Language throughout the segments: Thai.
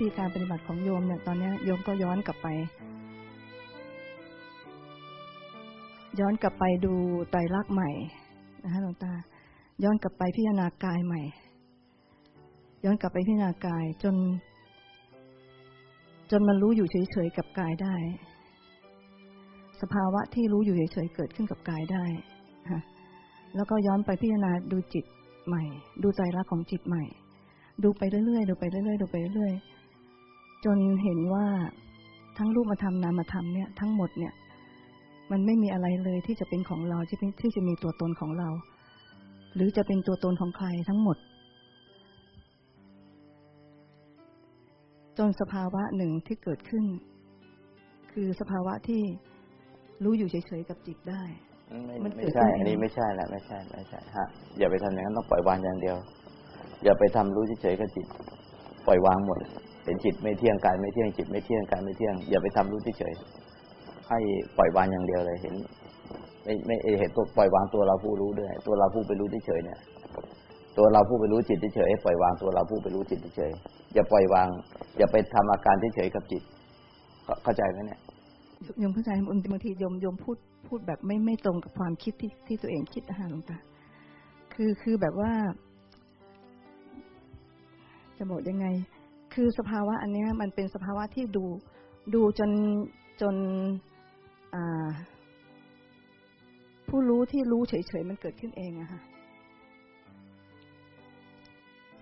ธีการปฏิบัติของโยมเนี่ยตอนนี้โยมก็ย้อนกลับไป ย้อนกลับไปดูไตรลักษณ์ใหม่นะคะหลวงตา ย้อนกลับไปพิจารณากายใหม่ ย้อนกลับไปพิจารณากายจน จนมันรู้อยู่เฉยๆกับกายได้ สภาวะที่รู้อยู่เฉยๆเกิดขึ้นกับกายได้ค่ะแล้วก็ย้อนไปพิจารณาดูจิตใหม่ ดูใจรักของจิตใหม่ ดูไปเรื่อยๆ ดูไปเรื่อยๆ ดูไปเรื่อยๆ จนเห็นว่าทั้งรูปธรรมนามธรรมเนี่ยทั้งหมดเนี่ย มันไม่มีอะไรเลยที่จะเป็นของเราที่ที่จะมีตัวตนของเรา หรือจะเป็นตัวตนของใครทั้งหมด จนสภาวะหนึ่งที่เกิดขึ้น คือสภาวะที่รู้อยู่เฉยๆกับจิตได้ไม่มันเกิไม่ดใช่ขึ้นเองอันนี้ไม่ใช่ละไม่ใช่ไม่ใช่ฮะอย่าไปทำอย่างนั้นต้องปล่อยวางอย่างเดียว อย่าไปทำรู้เฉยๆกับจิต ปล่อยวางหมด เห็นจิตไม่เที่ยงกายไม่เที่ยงจิตไม่เที่ยงกายไม่เที่ยงอย่าไปทำรู้เฉยให้ปล่อยวางอย่างเดียวเลยเห็น ไม่ไม่เห็นตัวปล่อยวางตัวเราผู้รู้ด้วย ตัวเราผู้ไปรู้เฉยเนี่ย ตัวเราผู้ไปรู้จิตเฉยให้ปล่อยวางตัวเราผู้ไปรู้จิตเฉยอย่าปล่อยวาง อย่าไปทำอาการเฉยกับจิต เข้าใจไหมเนี่ยยมเข้าใจบางทียมยมพูดพูดแบบไม่ไม่ตรงกับความคิดที่ที่ตัวเองคิดนะคะหลวงตาคือคือแบบว่า จะบอกยังไง คือสภาวะอันเนี้ยมันเป็นสภาวะที่ดูดูจนจนอ่าผู้รู้ที่รู้เฉยๆมันเกิดขึ้นเองอะค่ะ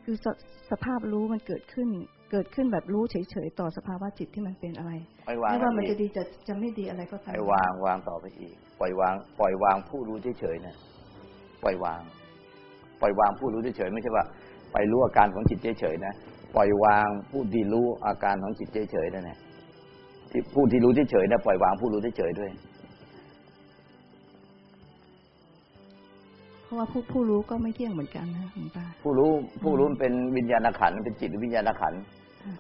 คือสสภาพรู้มันเกิดขึ้น เกิดขึ้นแบบรู้เฉยๆต่อสภาวะจิตที่มันเป็นอะไรปล่อยวางไม่ว่ามันอีกจะดีจะจะไม่ดีอะไรก็ตามให้วางวางต่อไปอีก ปล่อยวาง ปล่อยวางผู้รู้เฉยๆเนี่ยปล่อยวาง ปล่อยวางผู้รู้เฉยๆไม่ใช่ว่า ไปรู้อาการของจิตเฉยๆนะปล่อยวางผู้ที่รู้อาการของจิตเฉยๆนั่นแหละที่ผู้ที่รู้เฉยๆนะปล่อยวางผู้รู้เฉยๆด้วย เพราะว่าผู้ผู้รู้ก็ไม่เที่ยงเหมือนกันนะหลวงตาผู้รู้ผู้รู้มันเป็นวิญญาณขันธ์เป็นจิตหรือวิญญาณขันธ์ค่ะ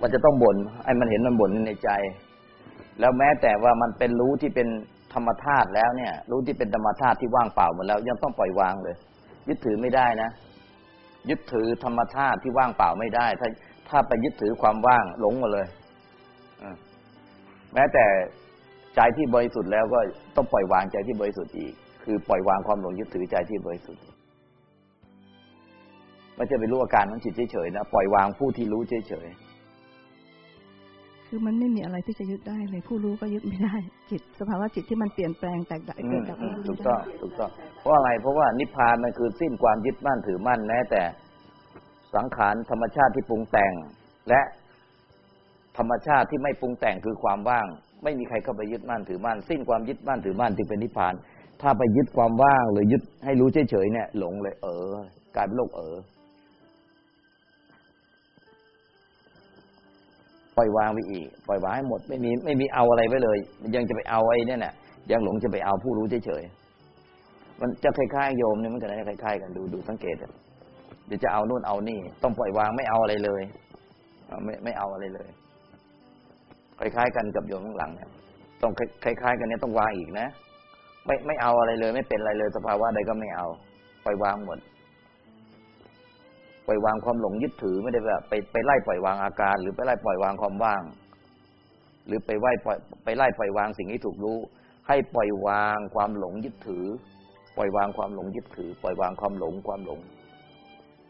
มันจะต้องบ่นไอ้มันเห็นมันบ่นในใจ แล้วแม้แต่ว่ามันเป็นรู้ที่เป็นธรรมธาตุแล้วเนี่ย รู้ที่เป็นธรรมธาตุที่ว่างเปล่าหมดแล้ว ยังต้องปล่อยวางเลยยึดถือไม่ได้นะ ยึดถือธรรมธาตุที่ว่างเปล่าไม่ได้ ถ้าถ้าไปยึดถือความว่างหลงมาเลยแม้แต่ใจที่บริสุทธิ์แล้วก็ต้องปล่อยวางใจที่บริสุทธิ์อีก คือปล่อยวางความหลงยึดถือใจที่บริสุทธิ์ไม่ใช่ไปรู้อาการของจิตเฉยๆนะปล่อยวางผู้ที่รู้เฉยๆ คือมันไม่มีอะไรที่จะยึดได้เลยผู้รู้ก็ยึดไม่ได้ จิต สภาวะจิตที่มันเปลี่ยนแปลงแตกดับอืเกิมดดับอืมมันถูยึกดต้ไม่องได้ถูกต้องเพราะอะไรเพราะว่านิพพานมันคือสิ้นความยึดมั่นถือมั่นแม้แต่สังขารธรรมชาติที่ปรุงแต่ง และธรรมชาติที่ไม่ปรุงแต่งคือความว่าง ไม่มีใครเข้าไปยึดมั่นถือมั่นสิ้นความยึดมั่นถือมั่นจึงเป็นนิพพาน ถ้าไปยึดความว่างหรือยึดให้รู้เฉยๆเนี่ย หลงเลย เออกลายเป็นโลกเออ ปล่อยวางไปอีก ปล่อยวางให้หมด ไม่มีไม่มีเอาอะไรไว้เลย ยังจะไปเอาไอ้เนี่ยน่ะยังหลงจะไปเอาผู้รู้เฉยๆมันจะคล้ายๆโยมเนี่ยมันก็จะคล้ายๆกันดูดูสังเกตเดี๋ยวจะเอานู่นเอานี่ ต้องปล่อยวางไม่เอาอะไรเลยไม่ไม่เอาอะไรเลย คล้ายๆ กันกับโยมข้างหลังเนี่ยต้องคล้ายๆ กันเนี่ยต้องวางอีกนะ ไม่ไม่เอาอะไรเลย ไม่เป็นอะไรเลย สภาวะใดก็ไม่เอา ปล่อยวางหมด ปล่อยวางความหลงยึดถือไม่ได้แบบไปไปไล่ปล่อยวางอาการ หรือไปไล่ปล่อยวางความว่าง หรือไปไหวปล่อยไปไล่ปล่อยวางสิ่งที่ถูกรู้ ให้ปล่อยวางความหลงยึดถือ ปล่อยวางความหลงยึดถือ ปล่อยวางความหลงความหลง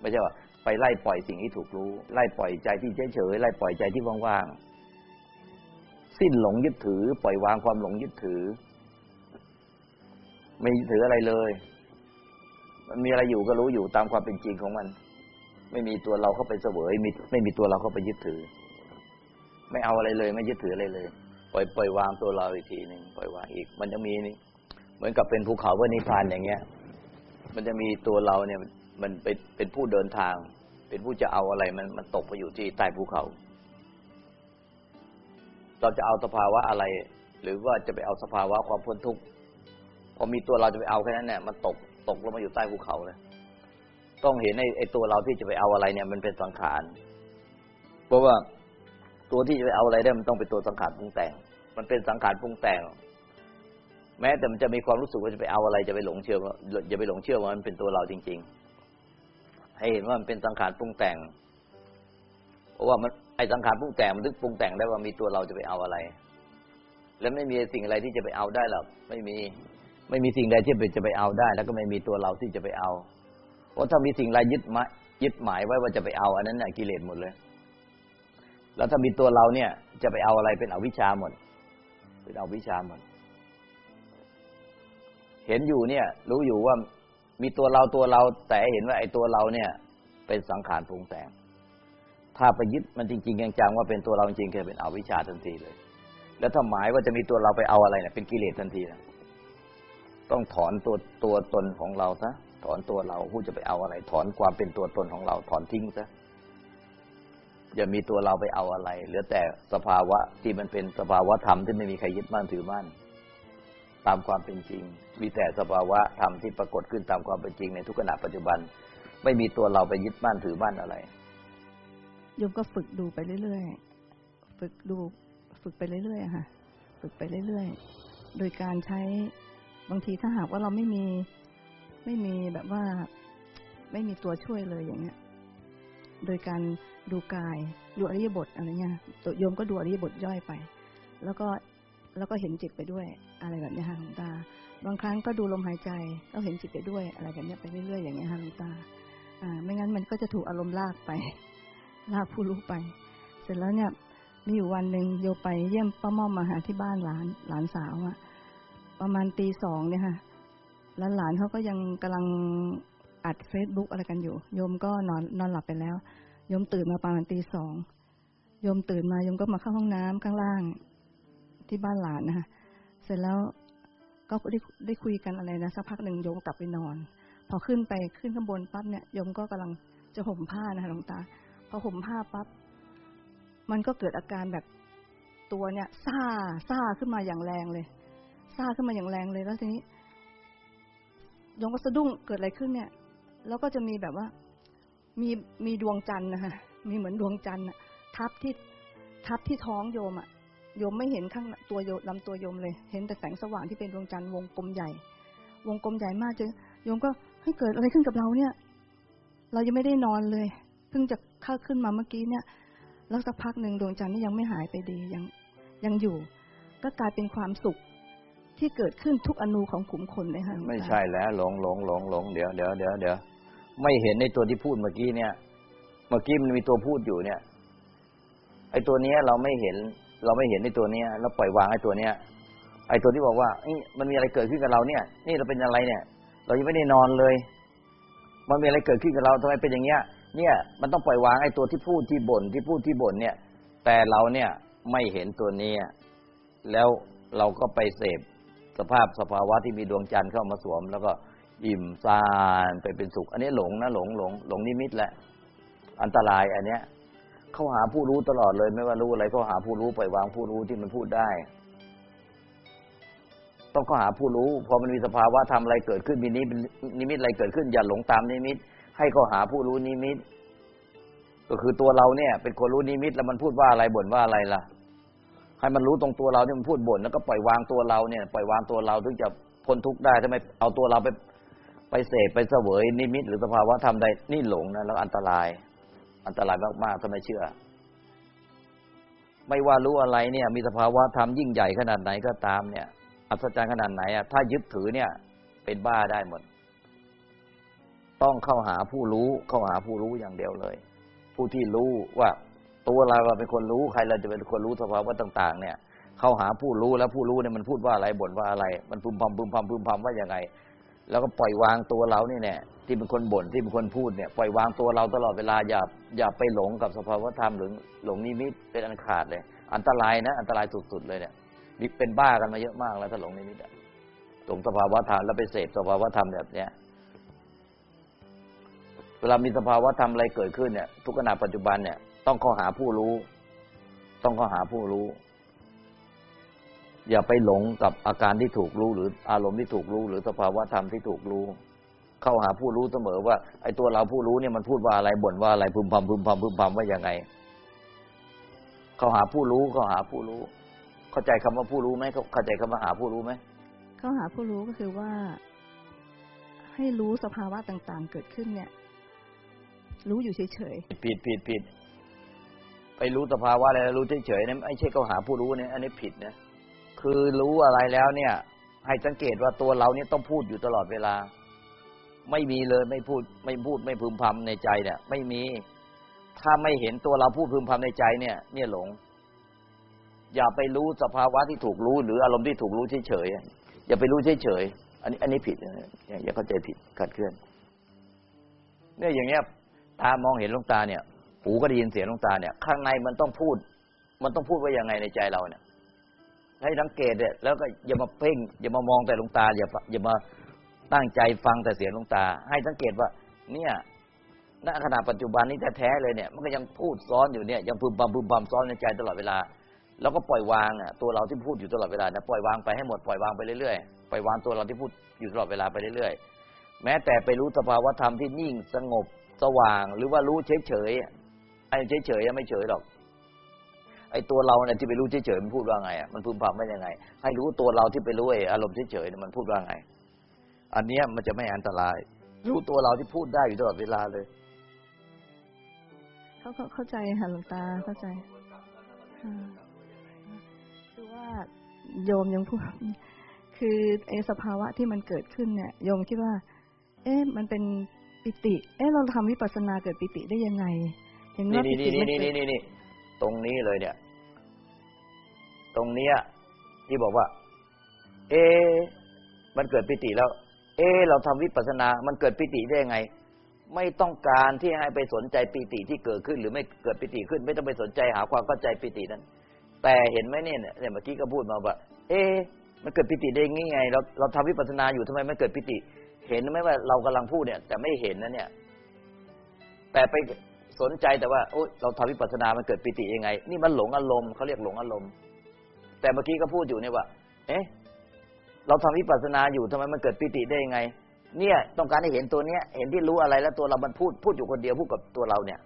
ไม่ใช่ว่าไปไล่ปล่อยสิ่งที่ถูกรู้ ไล่ปล่อยใจที่เฉยเฉยไล่ปล่อยใจที่ว่างๆสิ้นหลงยึดถือ ปล่อยวางความหลงยึดถือ ไม่ยึดถืออะไรเลย มันมีอะไรอยู่ก็รู้อยู่ตามความเป็นจริงของมัน ไม่มีตัวเราเข้าไปเสวยมีไม่มีตัวเราเข้าไปยึดถือ ไม่เอาอะไรเลย ไม่ยึดถืออะไรเลย ปล่อยปล่อยวางตัวเราอีกทีหนึ่งปล่อยวางอีก มันจะมีนี่เหมือนกับเป็นภูเขาเพื่อนิพพานอย่างเงี้ย มันจะมีตัวเราเนี่ย มันเป็นเป็นผู้เดินทาง เป็นผู้จะเอาอะไรมันมันตกไปอยู่ที่ใต้ภูเขา เราจะเอาสภาวะอะไร หรือว่าจะไปเอาสภาวะความพ้นทุกข์พอมีตัวเราจะไปเอาแค่นั้นเนี่ยมันตกตกลงมาอยู่ใต้ภูเขาเลย ต้องเห็นไอ้ไอ้ตัวเราที่จะไปเอาอะไรเนี่ย มันเป็นสังขาร เพราะว่าตัวที่จะไปเอาอะไรได้มันต้องเป็นตัวสังขารปรุงแต่ง มันเป็นสังขารปรุงแต่ง แม้แต่มันจะมีความรู้สึกว่าจะไปเอาอะไรจะไปหลงเชื่อว่าอย่าไปหลงเชื่อว่ามันเป็นตัวเราจริง ๆ ให้เห็นว่ามันเป็นสังขารปรุงแต่งพเพราะว่ามันไอสังขารปรุงแต่งมันถึงปรุงแต่งได้ว่ามีตัวเราจะไปเอาอะไร แล้วไม่มีสิ่งอะไรที่จะไปเอาได้หรอกไม่มีไม่มีสิ่งใดที่จะไปเอาได้ แล้วก็ไม่มีตัวเราที่จะไปเอาเพ ราะถ้ามีสิ่งใดยึดหมายยึดหมายไว้ว่าจะไปเอา อันนั้นน่ะกิเลสหมดเลย แล้วถ้ามีตัวเราเนี่ย จะไปเอาอะไรเป็นอวิชชาหมด เป็นอวิชชาหมด เห็นอยู่เนี่ย รู้อยู่ว่ามีตัวเราตัวเราแต่เห็นว่าไอ้ตัวเราเนี่ย เป็นสังขารปรุงแต่ง ถ้าไปยึดมันจริงๆจังๆว่าเป็นตัวเราจริงๆคือเป็นอวิชชาทันทีเลย แล้วถ้าหมายว่าจะมีตัวเราไปเอาอะไรเนี่ยเป็นกิเลสทันทีนะต้องถอนตัวตัวตนของเราซะ ถอนตัวเราผู้จะไปเอาอะไร ถอนความเป็นตัวตนของเราถอนทิ้งซะอย่ามีตัวเราไปเอาอะไร เหลือแต่สภาวะที่มันเป็นสภาวะธรรมที่ไม่มีใครยึดมั่นถือมั่น ตามความเป็นจริง มีแต่สภาวะธรรมที่ปรากฏขึ้นตามความเป็นจริงในทุกขณะปัจจุบัน ไม่มีตัวเราไปยึดมั่นถือมั่นอะไรโยมก็ฝึกดูไปเรื่อยๆ ฝึกดู ฝึกไปเรื่อยๆค่ะ ฝึกไปเรื่อยๆ โดยการใช้บางทีถ้าหากว่าเราไม่มี ไม่มีแบบว่า ไม่มีตัวช่วยเลยอย่างเงี้ย โดยการดูกายดูอริยบทอะไรเงี้ยตัวโยมก็ดูอริยบทย่อยไป แล้วก็แล้วก็เห็นจิตไปด้วย อะไรแบบเนี้ยค่ะหลวงตา บางครั้งก็ดูลมหายใจก็เห็นจิตไปด้วย อะไรแบบเนี้ยไปเรื่อยๆอย่างเงี้ยค่ะหลวงตา อ่า ไม่งั้นมันก็จะถูกอารมณ์ลากไป ลากผู้รู้ไป เสร็จแล้วเนี่ยมีอยู่วันหนึ่งโยไปเยี่ยมป้าม่อมมาหาที่บ้านหลานหลานสาวอะประมาณตีสองเนี่ยค่ะ หลานเขาก็ยังกำลังอัดเฟซบุ๊กอะไรกันอยู่ โยมก็นอนนอนหลับไปแล้ว โยมตื่นมาประมาณตีสอง โยมตื่นมาโยมก็มาเข้าห้องน้ำข้างล่าง ที่บ้านหลานนะคะเสร็จแล้วก็ได้ได้คุยกันอะไรนะสักพักหนึ่งโยมกลับไปนอน พอขึ้นไปขึ้นข้างบนปั๊บเนี่ยโยมก็กำลังจะห่มผ้านะคะหลวงตา พอห่มผ้าปั๊บมันก็เกิดอาการแบบตัวเนี่ยซ่าซ่าขึ้นมาอย่างแรงเลยซ่าขึ้นมาอย่างแรงเลยแล้วทีนี้ ยมก็สะดุ้งเกิดอะไรขึ้นเนี่ย แล้วก็จะมีแบบว่า มีมีดวงจันทร์นะคะมีเหมือนดวงจันทร์ทับที่ทับที่ท้องโยมอะโยมไม่เห็นข้างตัวโยมลำตัวโยมเลย เห็นแต่แสงสว่างที่เป็นดวงจันทร์วงกลมใหญ่ วงกลมใหญ่มากจนโยมก็ให้เกิดอะไรขึ้นกับเราเนี่ย เรายังไม่ได้นอนเลยเพิ่งจะข้าขึ้นมาเมื่อกี้เนี่ย แล้วสักพักหนึ่งดวงจันทร์นี่ยังไม่หายไปดียังยังอยู่ ก็กลายเป็นความสุข ที่เกิดขึ้นทุกอนูของขุมขนเลยค่ะหลวงไม่ใช่แล้วหลงหลงหลงหลงเดี๋ยวเดี๋ยวเดี๋ยวเดี๋ยวไม่เห็นในตัวที่พูดเมื่อกี้เนี่ย เมื่อกี้มันมีตัวพูดอยู่เนี่ย ไอ้ตัวเนี้ยเราไม่เห็น เราไม่เห็นในตัวเนี้ยแล้วปล่อยวางไอ้ตัวเนี้ย ไอ้ตัวที่บอกว่ามันมีอะไรเกิดขึ้นกับเราเนี่ย นี่เราเป็นอะไรเนี่ย เรายังไม่ได้นอนเลย มันมีอะไรเกิดขึ้นกับเราทำไมเป็นอย่างเงี้ย เนี่ย มันต้องปล่อยวางไอ้ตัวที่พูดที่บ่นที่พูดที่บ่นเนี่ย แต่เราเนี่ยไม่เห็นตัวเนี้ยแล้วเราก็ไปเสพ สภาพสภาวะที่มีดวงจันทร์เข้ามาสวม แล้วก็อิ่มซานไปเป็นสุข อันนี้หลงนะหลงหลงหลงนิมิตแหละ อันตรายอันเนี้ยเขาหาผู้รู้ตลอดเลย ไม่ว่ารู้อะไรก็หาผู้รู้ปล่อยวางผู้รู้ที่มันพูดได้ ต้องเขาหาผู้รู้พอมันมีสภาวธรรมอะไรเกิดขึ้นมีนิมิตนิมิตอะไรเกิดขึ้น อย่าหลงตามนิมิต ให้เขาหาผู้รู้นิมิต ก็คือตัวเราเนี่ย เป็นคนรู้นิมิตแล้วมันพูดว่าอะไรบ่นว่าอะไรล่ะ ให้มันรู้ตรงตัวเราที่มันพูดบ่นแล้วก็ปล่อยวางตัวเราเนี่ย ปล่อยวางตัวเราถึงจะพ้นทุกข์ได้ถ้าไม่เอาตัวเราไปไปเสพไปเสวยนิมิต หรือสภาวธรรมใดนี่หลงนะแล้วอันตราย อันตรายมากๆถ้าไม่เชื่อ ไม่ว่ารู้อะไรเนี่ย มีสภาวะธรรมยิ่งใหญ่ขนาดไหนก็ตามเนี่ย อัศจรรย์ขนาดไหนอะถ้ายึดถือเนี่ย เป็นบ้าได้หมด ต้องเข้าหาผู้รู้เข้าหาผู้รู้อย่างเดียวเลย ผู้ที่รู้ว่า ตัวเราเป็นคนรู้ใครเราจะเป็นคนรู้สภาวะต่าง ๆ เนี่ย เข้าหาผู้รู้แล้วผู้รู้เนี่ยมันพูดว่าอะไรบ่นว่าอะไร มันพึมพำพึมพำพึมพำว่าอยังไง แล้วก็ปล่อยวางตัวเราเนี่ยเนี่ยที่เป็นคนบ่นที่เป็นคนพูดเนี่ยปล่อยวางตัวเราตลอดเวลาอย่าอย่าไปหลงกับสภาวะธรรมหรือหลงนิมิตเป็นอันขาดเลย อันตรายนะ อันตรายสุดๆเลยเนี่ยเป็นบ้ากันมาเยอะมากแล้วถ้าหลงนิมิตหลงสภาวะธรรมแล้วไปเสพสภาวะธรรมแบบเนี้ยเวลามีสภาวะธรรมอะไรเกิดขึ้นเนี่ยทุกขณะปัจจุบันเนี่ย ต้องเข้าหาผู้รู้ ต้องเข้าหาผู้รู้ อย่าไปหลงกับอาการที่ถูกรู้ หรืออารมณ์ที่ถูกรู้ หรือสภาวะธรรมที่ถูกรู้ เข้าหาผู้รู้เสมอว่าไอ้ตัวเราผู้รู้เนี่ยมันพูดว่าอะไรบ่นว่าอะไรพึมพำพึมพำพึมพำว่ายังไง เข้าหาผู้รู้เข้าหาผู้รู้ เข้าใจคำว่าผู้รู้ไหมเข้าใจคำว่าหาผู้รู้ไหมเข้าหาผู้รู้ก็คือว่า ให้รู้สภาวะต่าง ๆ เกิดขึ้นเนี่ย รู้อยู่เฉยผิดผิดผิด ไปรู้สภาวะอะไรแล้วรู้เฉยๆนี่ไม่ใช่เขาหาผู้รู้เนี่ยอันนี้ผิดนะคือรู้อะไรแล้วเนี่ย ให้สังเกตว่าตัวเราเนี่ยต้องพูดอยู่ตลอดเวลา ไม่มีเลยไม่พูดไม่พูดไม่พึมพำในใจเนี่ย ไม่มี ถ้าไม่เห็นตัวเราพูดพึมพำในใจเนี่ย เนี่ยหลง อย่าไปรู้สภาวะที่ถูกรู้ หรืออารมณ์ที่ถูกรู้เฉยๆอย่าไปรู้เฉยๆอันนี้ อันนี้ผิดอย่าเข้าใจผิดขัดเคลื่อนเนี่ยอย่างเงี้ยตามองเห็นลงตาเนี่ย หูก็ได้ยินเสียงลงตาเนี่ย ข้างในมันต้องพูด มันต้องพูดว่ายังไงในใจเราเนี่ยให้สังเกตเนี่ยแล้วก็อย่ามาเพ่ง อย่ามามองแต่ลงตาอย่าอย่ามาตั้งใจฟังแต่เสียงลงตา ให้สังเกตว่า เนี่ยณขณะปัจจุบันนี้แท้ๆเลยเนี่ย มันก็ยังพูดซ้อนอยู่เนี่ยยังพึมพำพึมพำซ้อนในใจตลอดเวลาแล้วก็ปล่อยวางอะตัวเราที่พูดอยู่ตลอดเวลานะปล่อยวางไปให้หมดปล่อยวางไปเรื่อยๆปล่อยวางตัวเราที่พูดอยู่ตลอดเวลาไปเรื่อยๆแม้แต่ไปรู้สภาวธรรมที่นิ่งสงบสว่าง หรือว่ารู้เฉย ไอ้เฉยๆยังไม่เฉยหรอก ไอ้ตัวเราเนี่ยที่ไปรู้เฉยๆมันพูดว่าไงอะมันพึมพำไม่ยังไง ให้รู้ตัวเราที่ไปรู้ไอ้อารมณ์เฉยๆมันพูดว่าไง อันเนี้ยมันจะไม่อันตราย รู้ตัวเราที่พูดได้อยู่ตลอดเวลาเลยเขาเข้าใจค่ะหลวงตาเข้าใจคือว่าโยมยังพูดคือไอ้สภาวะที่มันเกิดขึ้นเนี่ยโยมคิดว่า เอ๊ะมันเป็นปิติ เอ๊ะเราทำวิปัสสนาเกิดปิติได้ยังไง เห็นว่าปิติมันนี่นี่นี่ตรงนี้เลยเนี่ย ตรงเนี้ยที่บอกว่า เอ๊มันเกิดปิติแล้ว เอ๊เราทำวิปัสสนา มันเกิดปิติได้ยังไง ไม่ต้องการที่ให้ไปสนใจปิติที่เกิดขึ้น หรือไม่เกิดปิติขึ้น ไม่ต้องไปสนใจหาความเข้าใจปิตินั้น แต่เห็นไหมเนี่ยเนี่ยเมื่อกี้ก็พูดมาว่า เอ๊มันเกิดปิติได้ไง เราเราทำวิปัสสนาอยู่ทำไมมันเกิดปิติ เห็นไหมว่าเรากำลังพูดเนี่ย แต่ไม่เห็นนะเนี่ย แต่ไป สนใจแต่ว่าโอ้เราทำวิปัสสนา มันเกิดปิติยังไง นี่มันหลงอารมณ์เขาเรียกหลงอารมณ์ แต่เมื่อกี้ก็พูดอยู่เนี่ยว่า เอ๊ะ เราทำวิปัสสนาอยู่ทำไมมันเกิดปิติได้ยังไง เนี่ยต้องการให้เห็นตัวเนี้ย เห็นที่รู้อะไรแล้วตัวเรา มันพูดพูดอยู่คนเดียวพูดกับตัวเราเนี่ย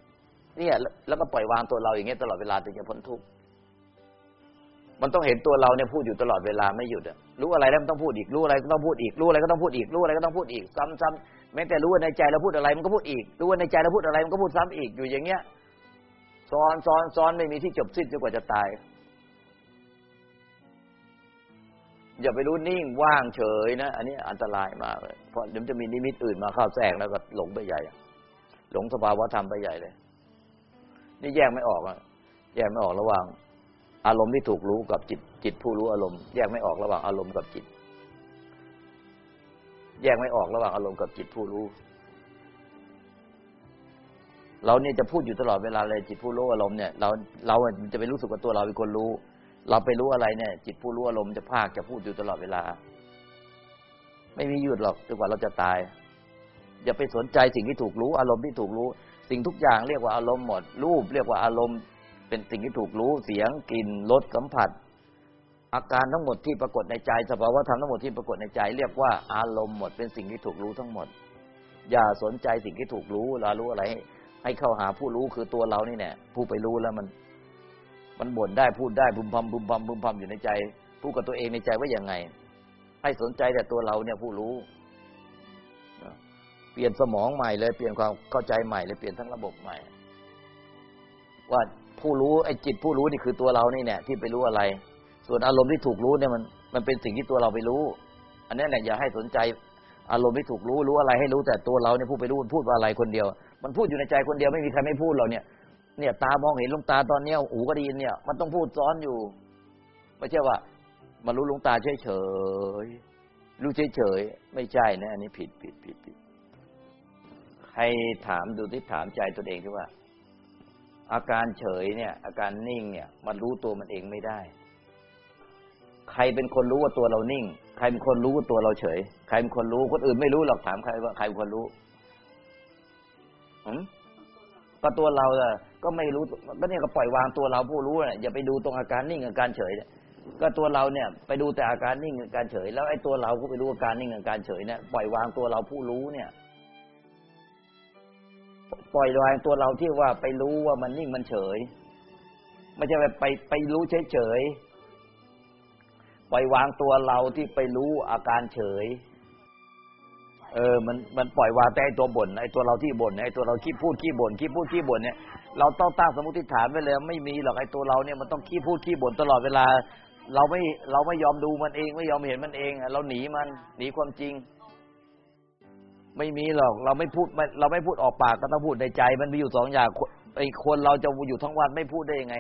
เนี่ยแล้วก็ปล่อยวางตัวเราอย่างเงี้ยตลอดเวลาถึงจะพ้นทุกข์มันต้องเห็นตัวเราเนี่ยพูดอยู่ตลอดเวลาไม่หยุดอะรู้อะไรแล้วมันต้องพูดอีกรู้อะไรก็ต้องพูดอีกรู้อะไรก็ต้องพูดอีกรู้อะไรก็ต้องพูดอีก ซ้ำๆ แม้แต่รู้ว่าในใจเราพูดอะไรมันก็พูดอีก รู้ว่าในใจเราพูดอะไรมันก็พูดซ้ำอีกอยู่อย่างเงี้ยซ้อนซ้อนซ้อนไม่มีที่จบสิ้นจนกว่าจะตาย อย่าไปรู้นิ่งว่างเฉยนะ อันนี้อันตรายมากเลยเพราะเดี๋ยวจะมีนิมิตอื่นมาเข้าแทรกแล้วก็หลงไปใหญ่ หลงสภาวะธรรมไปใหญ่เลย นี่แยกไม่ออกอะแยกไม่ออกระหว่าง อารมณ์ที่ถูกรู้กับจิตจิตผู้รู้อารมณ์ แยกไม่ออกระหว่างอารมณ์กับจิต แยกไม่ออกระหว่างอารมณ์กับจิตผู้รู้ เราเนี่ยจะพูดอยู่ตลอดเวลาเลยจิตผู้รู้อารมณ์เนี่ยเราเราจะไปรู้สึกว่าตัวเราเป็นคนรู้ เราไปรู้อะไรเนี่ย จิตผู้รู้อารมณ์จะภาคจะพูดอยู่ตลอดเวลา ไม่มีหยุดหรอกจนกว่าเราจะตาย อย่าไปสนใจสิ่งที่ถูกรู้ อารมณ์ที่ถูกรู้ สิ่งทุกอย่างเรียกว่าอารมณ์หมดรูป เรียกว่าอารมณ์ เป็นสิ่งที่ถูกรู้เสียงกลิ่นรสสัมผัส อาการทั้งหมดที่ปรากฏในใจ สภาวะธรรมทั้งหมดที่ปรากฏในใจ เรียกว่าอารมณ์หมดเป็นสิ่งที่ถูกรู้ทั้งหมด อย่าสนใจสิ่งที่ถูกรู้เรารู้อะไร ให้เข้าหาผู้รู้คือตัวเรานี่แน่ผู้ไปรู้แล้วมัน มันบ่นได้พูดได้บุมพำบุมพำบุมพำอยู่ในใจพูดกับตัวเองในใจว่าอย่างไง ให้สนใจแต่ตัวเราเนี่ยผู้รู้เปลี่ยนสมองใหม่เลยเปลี่ยนความเข้าใจใหม่เลยเปลี่ยนทั้งระบบใหม่ ว่าผู้รู้ไอ้จิตผู้รู้นี่คือตัวเรานี่เนี่ยที่ไปรู้อะไร ส่วนอารมณ์ที่ถูกรู้เนี่ยมันมันเป็นสิ่งที่ตัวเราไปรู้ อันนี้แหละอย่าให้สนใจอารมณ์ที่ถูกรู้รู้อะไรให้รู้แต่ตัวเราเนี่ยผู้ไปรู้พูดว่าอะไรคนเดียว มันพูดอยู่ในใจคนเดียวไม่มีใครไม่พูดเราเนี่ยเนี่ยตามองเห็นลุงตาตอนเนี้ยหูก็ดีเนี่ย มันต้องพูดซ้อนอยู่ไม่ใช่ว่ามารู้ลุงตาเฉยเฉยรู้เฉยเฉยไม่ใช่นะอันนี้ผิดผิดผิดผิดให้ถามดูที่ถามใจตัวเองที่ว่า อาการเฉยเนี่ย อาการนิ่งเนี่ย มันรู้ตัวมันเองไม่ได้ ใครเป็นคนรู้ว่าตัวเรานิ่ง ใครเป็นคนรู้ว่าตัวเราเฉย ใครเป็นคนรู้คนอื่นไม่รู้หรอกถามใครว่าใครเป็นคนรู้อืมก็ตัวเราอะก็ไม่รู้ก็เนี่ยก็ปล่อยวางตัวเราผู้รู้เนี่ยอย่าไปดูตรงอาการนิ่งอาการเฉยเนี่ยก็ตัวเราเนี่ย ไปดูแต่อาการนิ่งอาการเฉย แล้วไอ้ตัวเราก็ไปรู้อาการนิ่งอาการเฉยเนี่ยปล่อยวางตัวเราผู้รู้เนี่ย ปล่อยวางตัวเราที่ว่าไปรู้ว่ามันนิ่งมันเฉย ไม่ใช่ไปไปไปรู้เฉยเฉย ปล่อยวางตัวเราที่ไปรู้อาการเฉย เออ มันมันปล่อยวางแต่ไอตัวบ่นไอตัวเราที่บ่นไอตัวเราขี้พูดขี้บ่นขี้พูดขี้บ่นเนี่ยเราต้องตั้งสมมติฐานไว้เลยไม่มีหรอกไอตัวเราเนี่ยมันต้องขี้พูดขี้บ่นตลอดเวลา เราไม่เราไม่ยอมดูมันเอง ไม่ยอมเห็นมันเอง เราหนีมันหนีความจริง ไม่มีหรอกเราไม่พูดเราไม่พูดออกปากก็ต้องพูดในใจ มันมีอยู่สองอย่างไอคนเราจะอยู่ทั้งวันไม่พูดได้ยังไง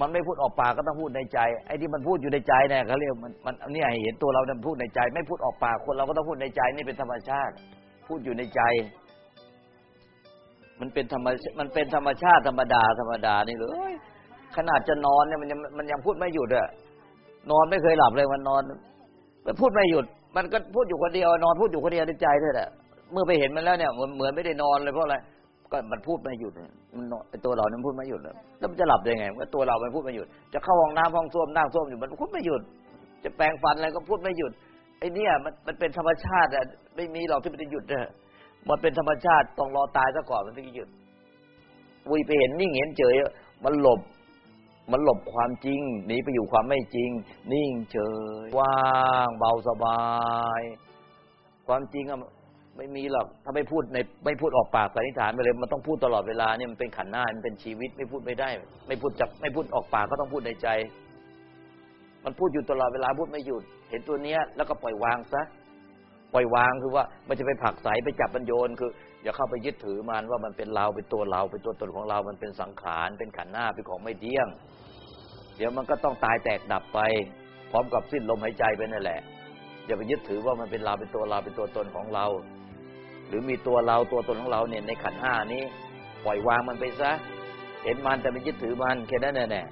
มันไม่พูดออกปากก็ต้องพูดในใจไอ้ที่มันพูดอยู่ในใจเนี่ยเขาเรียกมันมันเนี่ยเห็นตัวเราเนี่ยพูดในใจ ไม่พูดออกปากคนเราก็ต้องพูดในใจนี่เป็นธรรมชาติ พูดอยู่ในใจ มันเป็นธรรมมันเป็นธรรมชาติธรรมดาธรรมดานี่เลยขนาดจะนอนเนี่ยมันยังมันยังพูดไม่หยุดอะนอนไม่เคยหลับเลยมันนอนมันพูดไม่หยุด มันก็พูดอยู่คนเดียวนอนพูดอยู่คนเดียวในใจเท่านั้นแหละเมื่อไปเห็นมันแล้วเนี่ยมันเหมือนไม่ได้นอนเลยเพราะอะไร ก็มันพูดไม่หยุดเนี่ยมันนอนไอ้ตัวเราเนี่ยมันพูดไม่หยุดเลยแล้วมันจะหลับได้ไงก็ตัวเรามันพูดไม่หยุด จะเข้าห้องน้ำห้องส้วมนั่งส้วมอยู่มันพูดไม่หยุด จะแปรงฟันอะไรก็พูดไม่หยุดไอ้เนี่ยมันมันเป็นธรรมชาติอะไม่มีหรอกที่มันจะหยุดเนี่ยมันเป็นธรรมชาติต้องรอตายซะก่อนมันถึงจะหยุดวุยไปเห็นนิ่งเห็นเฉยมันหลบ มันหลบความจริงหนีไปอยู่ความไม่จริง นิ่งเฉยว่างเบาสบาย ความจริงอะ ไม่มีหรอกถ้าไม่พูดในไม่พูดออกปากสันนิษฐานไปเลย มันต้องพูดตลอดเวลาเนี่ยมันเป็นขันหน้ามันเป็นชีวิตไม่พูดไม่ได้ ไม่พูดจับไม่พูดออกปากก็ต้องพูดในใจ มันพูดอยู่ตลอดเวลาพูดไม่หยุด เห็นตัวเนี้ย แล้วก็ปล่อยวางซะปล่อยวางคือว่ามันจะไปผักไสไปจับมันโยนคือ อย่าเข้าไปยึดถือมันว่ามันเป็นเราเป็นตัวเราเป็นตัวตนของเรา มันเป็นสังขารเป็นขันหน้าเป็นของไม่เที่ยง เดี๋ยวมันก็ต้องตายแตกดับไป พร้อมกับสิ้นลมหายใจไปนั่นแหละอย่าไปยึดถือว่ามันเป็นเราเป็นตัวเราเป็นตัวตนของเรา รือมีตัวเราตัวตนของเราเนี่ยในขันห้านี้ ปล่อยวางมันไปซะ เห็นมันแต่ไม่ยึดถือมันแค่นั้นแน่